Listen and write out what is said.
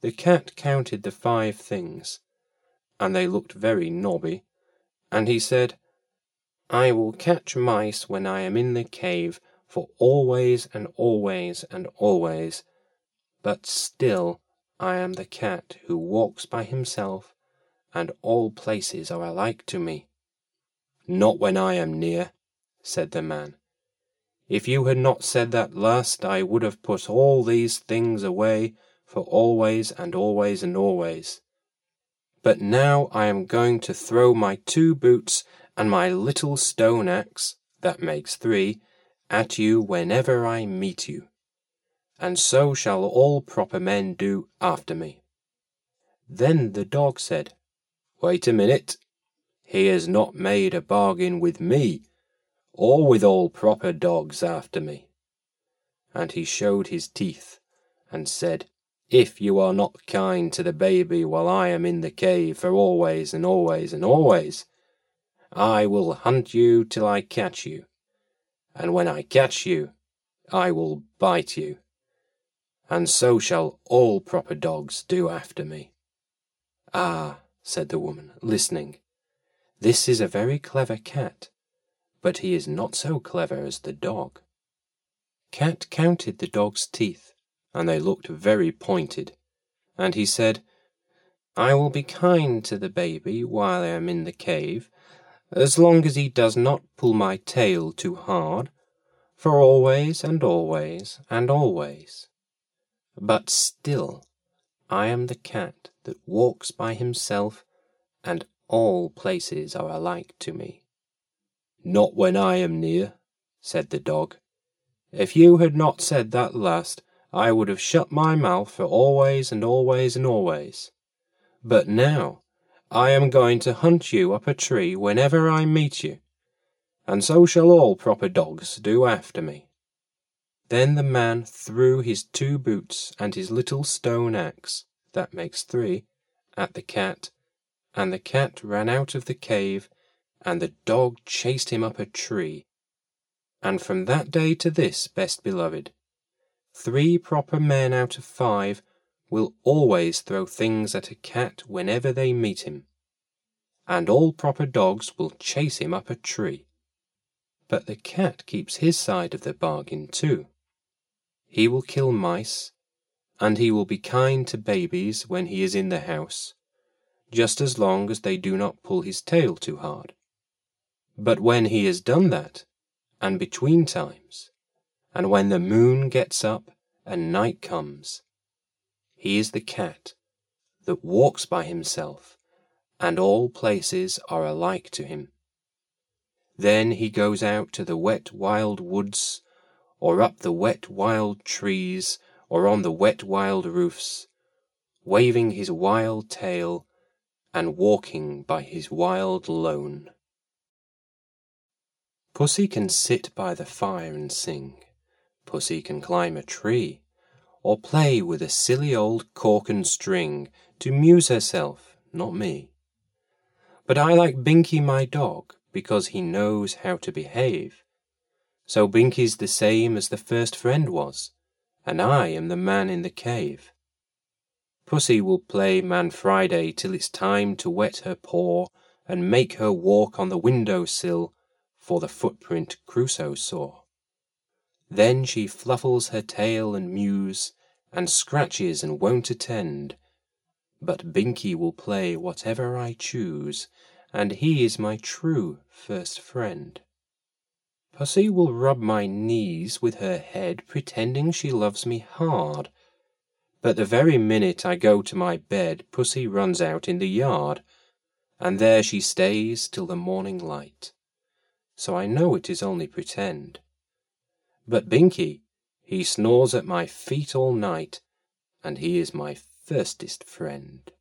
The cat counted the five things, and they looked very knobby, and he said, I will catch mice when I am in the cave for always and always and always, but still I am the cat who walks by himself, and all places are alike to me. Not when I am near, said the man. If you had not said that last, I would have put all these things away for always and always and always. But now I am going to throw my two boots and my little stone axe, that makes three, at you whenever I meet you. And so shall all proper men do after me. Then the dog said, Wait a minute. He has not made a bargain with me, or with all proper dogs after me. And he showed his teeth, and said, if you are not kind to the baby while I am in the cave for always and always and always, I will hunt you till I catch you, and when I catch you, I will bite you, and so shall all proper dogs do after me. Ah, said the woman, listening, this is a very clever cat, but he is not so clever as the dog. Cat counted the dog's teeth and they looked very pointed. And he said, I will be kind to the baby while I am in the cave, as long as he does not pull my tail too hard, for always and always and always. But still, I am the cat that walks by himself, and all places are alike to me. Not when I am near, said the dog. If you had not said that last, I would have shut my mouth for always and always and always. But now I am going to hunt you up a tree whenever I meet you, and so shall all proper dogs do after me. Then the man threw his two boots and his little stone axe, that makes three, at the cat, and the cat ran out of the cave, and the dog chased him up a tree. And from that day to this, best beloved, Three proper men out of five will always throw things at a cat whenever they meet him, and all proper dogs will chase him up a tree. But the cat keeps his side of the bargain too. He will kill mice, and he will be kind to babies when he is in the house, just as long as they do not pull his tail too hard. But when he has done that, and between times, and when the moon gets up and night comes, he is the cat that walks by himself, and all places are alike to him. Then he goes out to the wet wild woods, or up the wet wild trees, or on the wet wild roofs, waving his wild tail and walking by his wild lone. Pussy can sit by the fire and sing. Pussy can climb a tree, or play with a silly old cork and string to muse herself, not me. But I like Binkie my dog because he knows how to behave. So Binkie's the same as the first friend was, and I am the man in the cave. Pussy will play Man Friday till it's time to wet her paw and make her walk on the window sill for the footprint Crusoe saw. Then she fluffles her tail and mews, and scratches and won't attend. But Binkie will play whatever I choose, and he is my true first friend. Pussy will rub my knees with her head, pretending she loves me hard. But the very minute I go to my bed, Pussy runs out in the yard, and there she stays till the morning light. So I know it is only pretend. But Binkie, he snores at my feet all night, and he is my firstest friend.